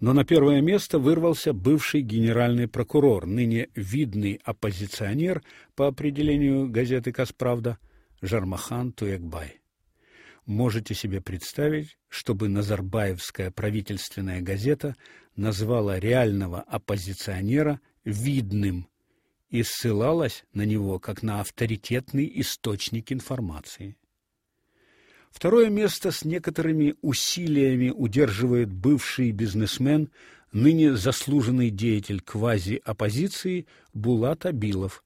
Но на первое место вырвался бывший генеральный прокурор, ныне видный оппозиционер по определению газеты Касправда Жармахан Туекбай. Можете себе представить, чтобы Назарбаевская правительственная газета назвала реального оппозиционера видным и ссылалась на него как на авторитетный источник информации. Второе место с некоторыми усилиями удерживает бывший бизнесмен, ныне заслуженный деятель квази-оппозиции Булат Абилов,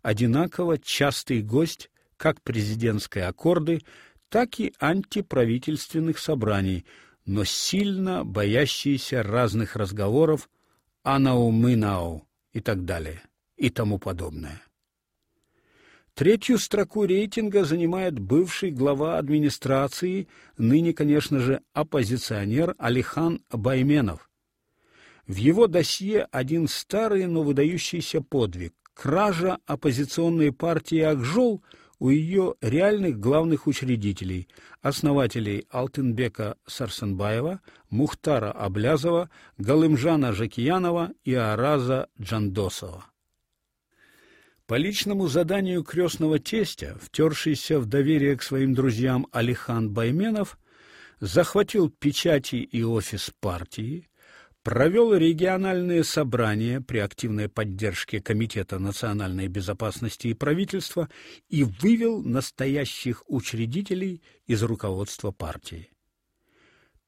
одинаково частый гость как президентской аккорды, так и антиправительственных собраний, но сильно боящийся разных разговоров «анау-мынау» и так далее и тому подобное. Третью строку рейтинга занимает бывший глава администрации, ныне, конечно же, оппозиционер Алихан Байменов. В его досье один старый, но выдающийся подвиг кража оппозиционной партии Акжол у ее реальных главных учредителей, основателей Алтынбека Сарсенбаева, Мухтара Аблязова, Галымжана Жакиянова и Араза Джандосова. По личному заданию крестного тестя, втершийся в доверие к своим друзьям Алихан Байменов, захватил печати и офис партии, провел региональные собрания при активной поддержке Комитета национальной безопасности и правительства и вывел настоящих учредителей из руководства партии.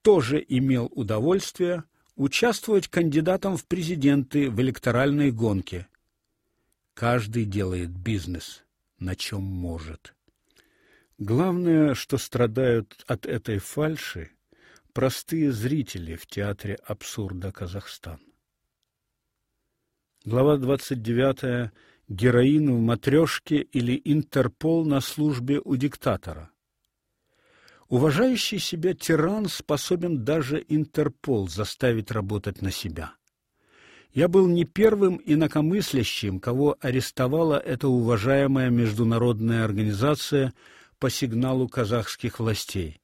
Тоже имел удовольствие участвовать кандидатом в президенты в электоральной гонке, Каждый делает бизнес, на чем может. Главное, что страдают от этой фальши простые зрители в театре абсурда Казахстан. Глава 29. Героин в матрешке или Интерпол на службе у диктатора. Уважающий себя тиран способен даже Интерпол заставить работать на себя. Я был не первым инакомыслящим, кого арестовала эта уважаемая международная организация по сигналу казахских властей.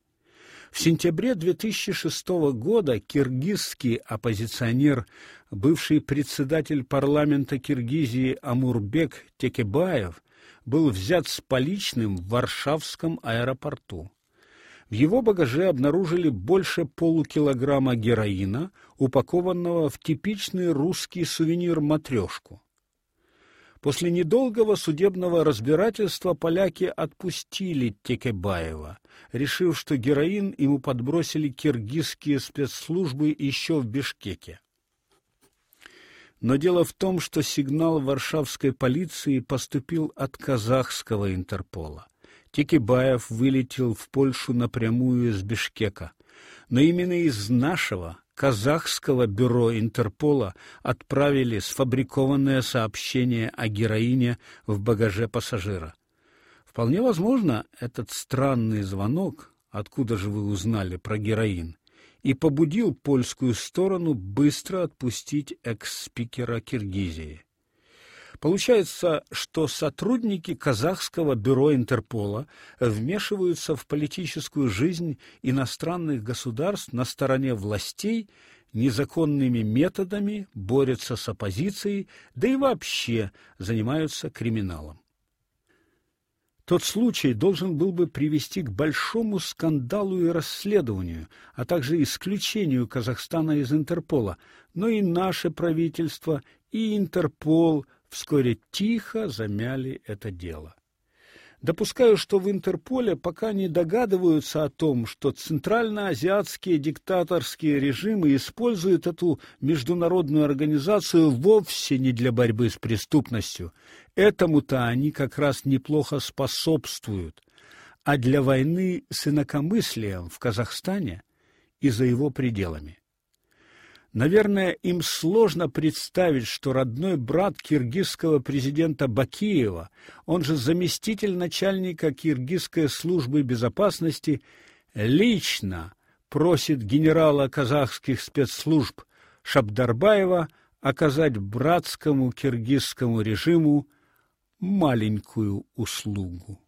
В сентябре 2006 года киргизский оппозиционер, бывший председатель парламента Киргизии Амурбек Текебаев, был взят с поличным в Варшавском аэропорту. В его багаже обнаружили больше полукилограмма героина, упакованного в типичный русский сувенир матрешку. После недолгого судебного разбирательства поляки отпустили Текебаева, решив, что героин ему подбросили киргизские спецслужбы еще в Бишкеке. Но дело в том, что сигнал варшавской полиции поступил от казахского Интерпола. Текебаев вылетел в Польшу напрямую из Бишкека, но именно из нашего казахского бюро Интерпола отправили сфабрикованное сообщение о героине в багаже пассажира. Вполне возможно, этот странный звонок, откуда же вы узнали про героин, и побудил польскую сторону быстро отпустить экс-спикера Киргизии. Получается, что сотрудники казахского бюро Интерпола вмешиваются в политическую жизнь иностранных государств на стороне властей, незаконными методами борются с оппозицией, да и вообще занимаются криминалом. Тот случай должен был бы привести к большому скандалу и расследованию, а также исключению Казахстана из Интерпола, но и наше правительство, и Интерпол – вскоре тихо замяли это дело. Допускаю, что в Интерполе пока не догадываются о том, что центральноазиатские диктаторские режимы используют эту международную организацию вовсе не для борьбы с преступностью. Этому-то они как раз неплохо способствуют, а для войны с инакомыслием в Казахстане и за его пределами. Наверное, им сложно представить, что родной брат киргизского президента Бакиева, он же заместитель начальника киргизской службы безопасности, лично просит генерала казахских спецслужб Шабдарбаева оказать братскому киргизскому режиму маленькую услугу.